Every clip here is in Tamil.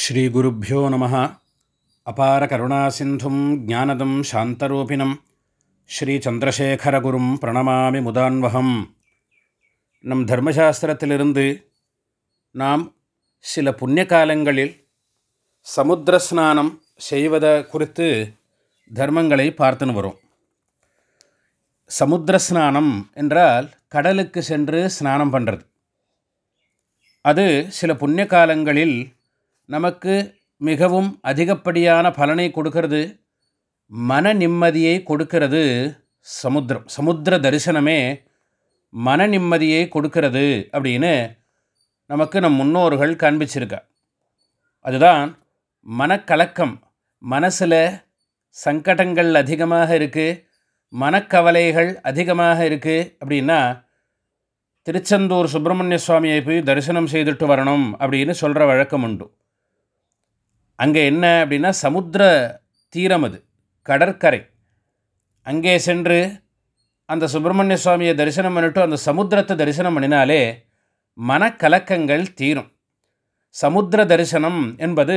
ஸ்ரீகுருப்போ நம. அபார கருணாசிந்தும் ஜானதம் சாந்தரூபிணம். ஸ்ரீச்சந்திரசேகரகுரும் பிரணமாமி முதான்வகம். நம் தர்மசாஸ்திரத்திலிருந்து நாம் சில புண்ணிய காலங்களில் சமுத்திர ஸ்நானம் செய்வதை குறித்து தர்மங்களை பார்த்துன்னு வரும். சமுத்திரஸ்நானம் என்றால் கடலுக்கு சென்று ஸ்நானம் பண்ணுறது அது சில புண்ணிய காலங்களில் நமக்கு மிகவும் அதிகப்படியான பலனை கொடுக்கறது. மன நிம்மதியை கொடுக்கிறது சமுத்திரம். சமுத்திர தரிசனமே மன நிம்மதியை கொடுக்கிறது அப்படின்னு நமக்கு நம் முன்னோர்கள் காண்பிச்சிருக்கா. அதுதான் மனக்கலக்கம். மனசில் சங்கடங்கள் அதிகமாக இருக்குது மனக்கவலைகள் அதிகமாக இருக்குது அப்படின்னா திருச்செந்தூர் சுப்பிரமணிய சுவாமியை போய் தரிசனம் செய்துட்டு வரணும் அப்படின்னு சொல்கிற வழக்கம் உண்டு. அங்கே என்ன அப்படின்னா சமுத்திர தீரம் அது கடற்கரை. அங்கே சென்று அந்த சுப்பிரமணிய சுவாமியை தரிசனம் பண்ணிட்டு அந்த சமுத்திரத்தை தரிசனம் பண்ணினாலே மனக்கலக்கங்கள் தீரும். சமுத்திர தரிசனம் என்பது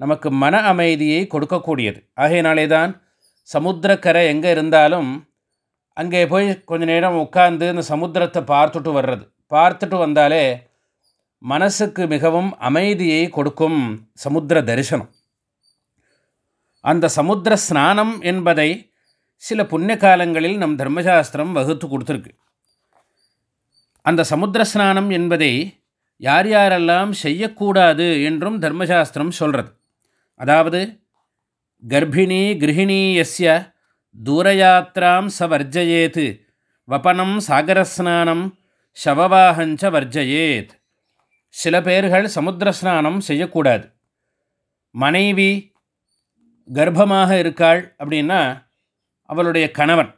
நமக்கு மன அமைதியை கொடுக்கக்கூடியது. ஆகையினாலே தான் சமுத்திரக்கரை எங்கே இருந்தாலும் அங்கே போய் கொஞ்ச நேரம் உட்காந்து இந்த சமுத்திரத்தை பார்த்துட்டு வர்றது. பார்த்துட்டு வந்தாலே மனசுக்கு மிகவும் அமைதியை கொடுக்கும் சமுத்திர தரிசனம். அந்த சமுத்திர ஸ்நானம் என்பதை சில புண்ணிய காலங்களில் நம் தர்மசாஸ்திரம் வகுத்து கொடுத்துருக்கு. அந்த சமுத்திர ஸ்நானம் என்பதை யார் யாரெல்லாம் செய்யக்கூடாது என்றும் தர்மசாஸ்திரம் சொல்கிறது அதாவது கர்ப்பிணி கிருஹிணி எஸ்ய தூரயாத்திராம் ச வர்ஜயேத் வபனம் சாகரஸ்நானம் ஷவவாகஞ்ச வர்ஜயேத். சில பேர்கள் சமுத்திர ஸ்நானம் செய்யக்கூடாது. மனைவி கர்ப்பமாக இருக்காள் அப்படின்னா அவளுடைய கணவன்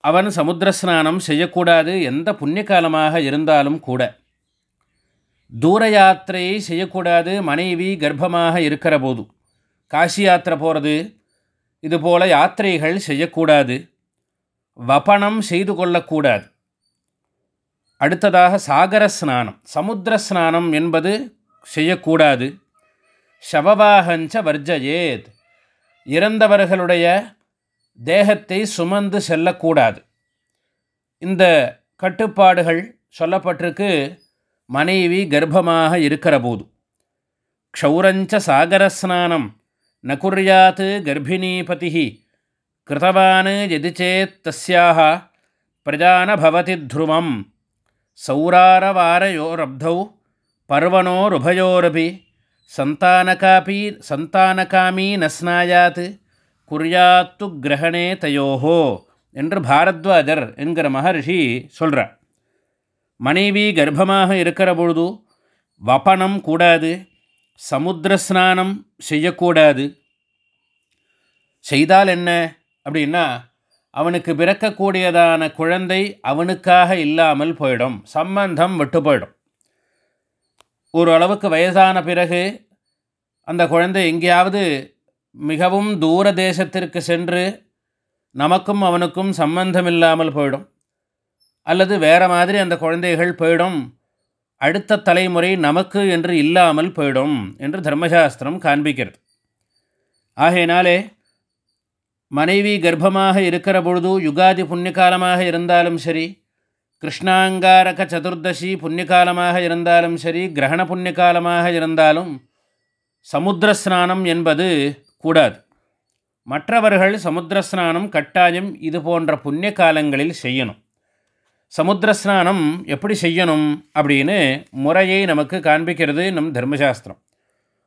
அவன் சமுத்திர ஸ்நானம் செய்யக்கூடாது எந்த புண்ணிய காலமாக இருந்தாலும் கூட. தூர யாத்திரையை செய்யக்கூடாது மனைவி கர்ப்பமாக இருக்கிற போது. காசி யாத்திரை போகிறது இதுபோல் யாத்திரைகள் செய்யக்கூடாது. வபனம் செய்து கொள்ளக்கூடாது. அடுத்ததாக சாகர ஸ்நானம். சமுத்திர ஸ்நானம் என்பது செய்யக்கூடாது. ஷவவாகஞ்ச வர்ஜயேத். இறந்தவர்களுடைய தேகத்தை சுமந்து செல்லக்கூடாது. இந்த கட்டுப்பாடுகள் சொல்லப்பட்டிருக்கு. மனைவி கர்ப்பமாக இருக்கிற போது க்ஷௌரஞ்ச சாகரஸ்நானம் ந குர்யாத் கர்ப்பிணீபதி கிருத்தவான் எதி சேத் தஸ்யாக பிரஜான பவதி த்ருவம். சௌராரவாரயோரப்தௌ பர்வனோருபயோரபி சந்தானகாபி சந்தானகாமி நஸ்னாயாத் குர்யாத்து கிரகணே தயோஹோ என்று பாரத்வாஜர் என்கிற மகர்ஷி சொல்கிறார் மனைவி கர்ப்பமாக இருக்கிற பொழுது வபனம் கூடாது சமுத்திரஸ்நானம் செய்யக்கூடாது. செய்தால் என்ன அப்படின்னா அவனுக்கு பிறக்கக்கூடியதான குழந்தை அவனுக்காக இல்லாமல் போயிடும். சம்பந்தம் விட்டு போயிடும். ஒரு அளவுக்கு வயதான பிறகு அந்த குழந்தை எங்கேயாவது மிகவும் தூர தேசத்திற்கு சென்று நமக்கும் அவனுக்கும் சம்பந்தம் இல்லாமல் போயிடும். அல்லது வேறு மாதிரி அந்த குழந்தைகள் போயிடும். அடுத்த தலைமுறை நமக்கு என்று இல்லாமல் போயிடும் என்று தர்மசாஸ்திரம் காண்பிக்கிறது. ஆகையினாலே மனைவி கர்ப்பமாக இருக்கிற பொழுது யுகாதி புண்ணியகாலமாக இருந்தாலும் சரி கிருஷ்ணாங்காரக சதுர்தசி புண்ணியகாலமாக இருந்தாலும் சரி கிரகண புண்ணியகாலமாக இருந்தாலும் சமுத்திர ஸ்நானம் என்பது கூடாது. மற்றவர்கள் சமுத்திர ஸ்நானம் கட்டாயம் இது போன்ற புண்ணிய காலங்களில் செய்யணும். சமுத்திர ஸ்நானம் எப்படி செய்யணும் அப்படின்னு முறையை நமக்கு காண்பிக்கிறது நம் தர்மசாஸ்திரம்.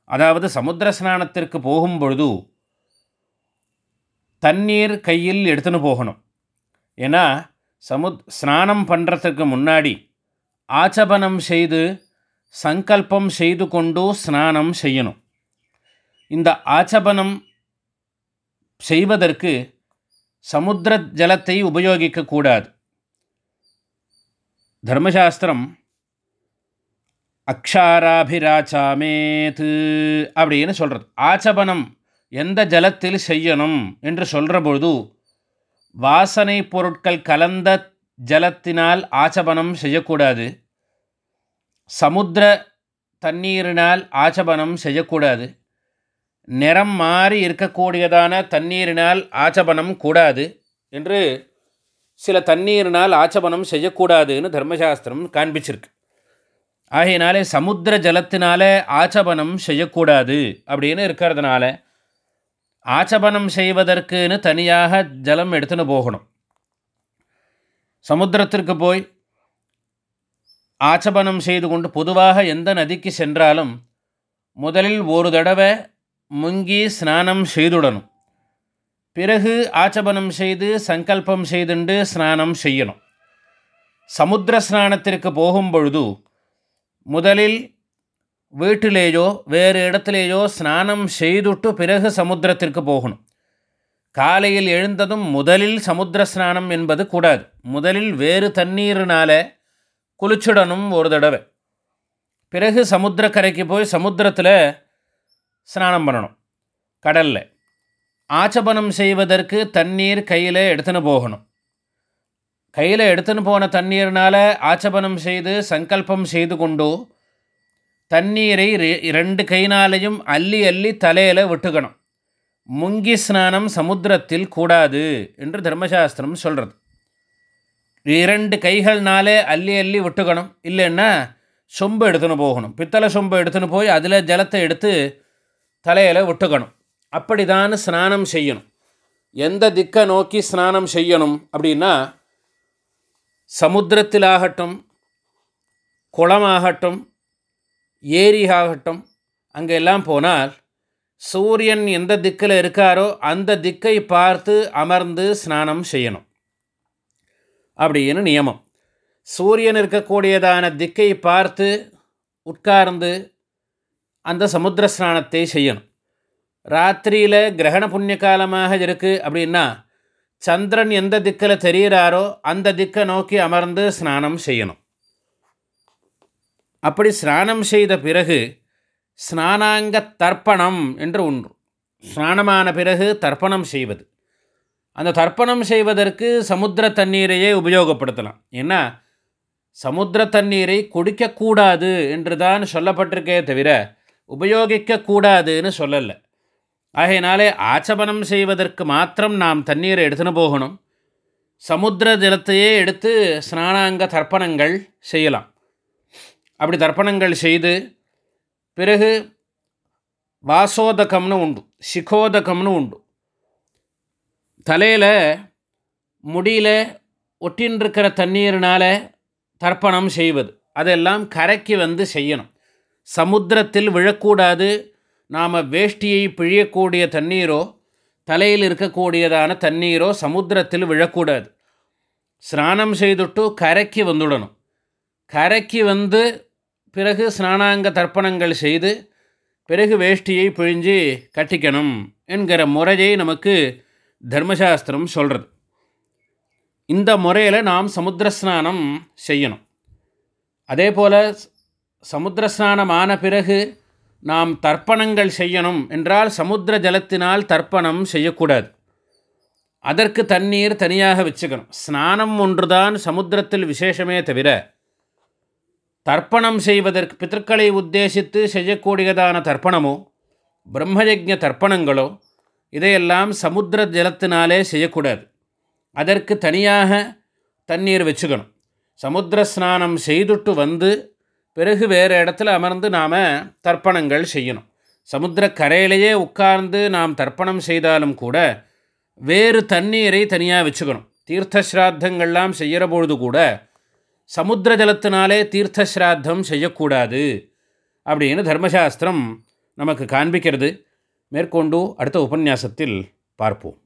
அதாவது சமுத்திர ஸ்நானத்திற்கு போகும் பொழுது தண்ணீர் கையில் எடுத்துன்னு போகணும். ஏன்னா சமுத் ஸ்நானம் பண்ணுறதுக்கு முன்னாடி ஆச்சபனம் செய்து சங்கல்பம் செய்து கொண்டு ஸ்நானம் செய்யணும். இந்த ஆச்சபனம் செய்வதற்கு சமுத்திர ஜலத்தை உபயோகிக்கக்கூடாது தர்மசாஸ்திரம் அக்ஷாராபிராச்சாமேத்து அப்படின்னு சொல்கிறது ஆச்சபனம் எந்த ஜலத்தில் செய்யணும் என்று சொல்கிற பொழுது வாசனை பொருட்கள் கலந்த ஜலத்தினால் ஆச்சபனம் செய்யக்கூடாது. சமுத்திர தண்ணீரினால் ஆச்சபனம் செய்யக்கூடாது. நிறம் மாறி இருக்கக்கூடியதான தண்ணீரினால் ஆச்சபனம் கூடாது என்று சில தண்ணீரினால் ஆச்சபனம் செய்யக்கூடாதுன்னு தர்மசாஸ்திரம் காண்பிச்சிருக்கு. ஆகையினாலே சமுத்திர ஜலத்தினால ஆச்சபனம் செய்யக்கூடாது அப்படின்னு இருக்கிறதுனால ஆச்சபனம் செய்வதற்குன்னு தனியாக ஜலம் எடுத்துன்னு போகணும். சமுத்திரத்திற்கு போய் ஆச்சபனம் செய்து கொண்டு பொதுவாக எந்த நதிக்கு சென்றாலும் முதலில் ஒரு தடவை முங்கி ஸ்நானம் செய்துடணும். பிறகு ஆச்சபனம் செய்து சங்கல்பம் செய்துண்டு ஸ்நானம் செய்யணும். சமுத்திர ஸ்நானத்திற்கு போகும் பொழுது முதலில் வீட்டிலேயோ வேறு இடத்துலேயோ ஸ்நானம் செய்துட்டு பிறகு சமுத்திரத்திற்கு போகணும் காலையில் எழுந்ததும் முதலில் சமுத்திர ஸ்நானம் என்பது கூடாது முதலில் வேறு தண்ணீரினால குளிச்சுடணும் ஒரு தடவை பிறகு சமுத்திரக்கரைக்கு போய் சமுத்திரத்தில் ஸ்நானம் பண்ணணும் கடலில் ஆச்சபனம் செய்வதற்கு தண்ணீர் கையில் எடுத்துன்னு போகணும் கையில் எடுத்துன்னு போன தண்ணீர்னால் ஆச்சபனம் செய்து சங்கல்பம் செய்து கொண்டு தண்ணீரை ரெண்டு கைனாலையும் அள்ளி அள்ளி தலையில் விட்டுக்கணும். முங்கி ஸ்நானம் சமுத்திரத்தில் கூடாது என்று தர்மசாஸ்திரம் சொல்கிறது இரண்டு கைகள்னாலே அள்ளி அள்ளி விட்டுக்கணும். இல்லைன்னா சொம்பு எடுத்துன்னு போகணும். பித்தளை சொம்பு எடுத்துன்னு போய் அதில் ஜலத்தை எடுத்து தலையில் விட்டுக்கணும். அப்படி தான் ஸ்நானம் செய்யணும். எந்த திக்கை நோக்கி ஸ்நானம் செய்யணும் அப்படின்னா சமுத்திரத்திலாகட்டும் குளமாகட்டும் ஏரி ஆகட்டும் அங்கே எல்லாம் போனால் சூரியன் எந்த திக்கில் இருக்காரோ அந்த திக்கை பார்த்து அமர்ந்து ஸ்நானம் செய்யணும். அப்படின்னு நியமம். சூரியன் இருக்கக்கூடியதான திக்கை பார்த்து உட்கார்ந்து அந்த சமுத்திர ஸ்நானத்தை செய்யணும். ராத்திரியில் கிரகண புண்ணிய காலமாக இருக்குது அப்படின்னா சந்திரன் எந்த திக்கில் தெரிகிறாரோ அந்த திக்கை நோக்கி அமர்ந்து ஸ்நானம் செய்யணும். அப்படி ஸ்நானம் செய்த பிறகு ஸ்நானாங்க தர்ப்பணம் என்று ஒன்று. ஸ்நானமான பிறகு தர்ப்பணம் செய்வது. அந்த தர்ப்பணம் செய்வதற்கு சமுத்திர தண்ணீரையே உபயோகப்படுத்தலாம். ஏன்னா சமுத்திர தண்ணீரை குடிக்கக்கூடாது என்று தான் சொல்லப்பட்டிருக்கே தவிர உபயோகிக்கக்கூடாதுன்னு சொல்லலை. ஆகையினாலே ஆச்சபனம் செய்வதற்கு மாத்திரம் நாம் தண்ணீரை எடுத்துன்னு போகணும். சமுத்திர ஜலத்தையே எடுத்து ஸ்நானாங்க தர்ப்பணங்கள் செய்யலாம். அப்படி தர்ப்பணங்கள் செய்து பிறகு வாசோதகம்னு உண்டு சிகோதகம்னு உண்டு. தலையில் முடியில் ஒட்டின்றிருக்கிற தண்ணீரினால் தர்ப்பணம் செய்வது அதெல்லாம் கரைக்கு வந்து செய்யணும். சமுத்திரத்தில் விழக்கூடாது நாம் வேஷ்டியை பிழியக்கூடிய தண்ணீரோ தலையில் இருக்கக்கூடியதான தண்ணீரோ சமுத்திரத்தில் விழக்கூடாது. ஸ்நானம் செய்துட்டு கரைக்கு வந்துடணும். கரைக்கு வந்து பிறகு ஸ்நானாங்க தர்ப்பணங்கள் செய்து பிறகு வேஷ்டியை பிழிஞ்சு கட்டிக்கணும் என்கிற முறையை நமக்கு தர்மசாஸ்திரம் சொல்கிறது இந்த முறையில் நாம் சமுத்திர ஸ்நானம் செய்யணும். அதே போல் சமுத்திர ஸ்நானம் ஆன பிறகு நாம் தர்ப்பணங்கள் செய்யணும் என்றால் சமுத்திர ஜலத்தினால் தர்ப்பணம் செய்யக்கூடாது. அதற்கு தண்ணீர் தனியாக வச்சுக்கணும். ஸ்நானம் ஒன்றுதான் சமுத்திரத்தில் விசேஷமே தவிர தர்ப்பணம் செய்வதற்கு பித்தர்களை உத்தேசித்து செய்யக்கூடியதான தர்ப்பணமோ பிரம்மயஜ தர்ப்பணங்களோ இதையெல்லாம் சமுத்திர ஜலத்தினாலே செய்யக்கூடாது. அதற்கு தனியாக தண்ணீர் வச்சுக்கணும். சமுத்திர ஸ்நானம் செய்துட்டு வந்து பிறகு வேறு இடத்துல அமர்ந்து நாம் தர்ப்பணங்கள் செய்யணும். சமுத்திர கரையிலேயே உட்கார்ந்து நாம் தர்ப்பணம் செய்தாலும் கூட வேறு தண்ணீரை தனியாக வச்சுக்கணும். தீர்த்த ஸ்ராத்தங்கள்லாம் செய்கிற பொழுது கூட சமுத்திர ஜலத்தினாலே தீர்த்தஸ்ராத்தம் செய்யக்கூடாது அப்படின்னு தர்மசாஸ்திரம் நமக்கு காண்பிக்கிறது. மேற்கொண்டு அடுத்த உபன்யாசத்தில் பார்ப்போம்.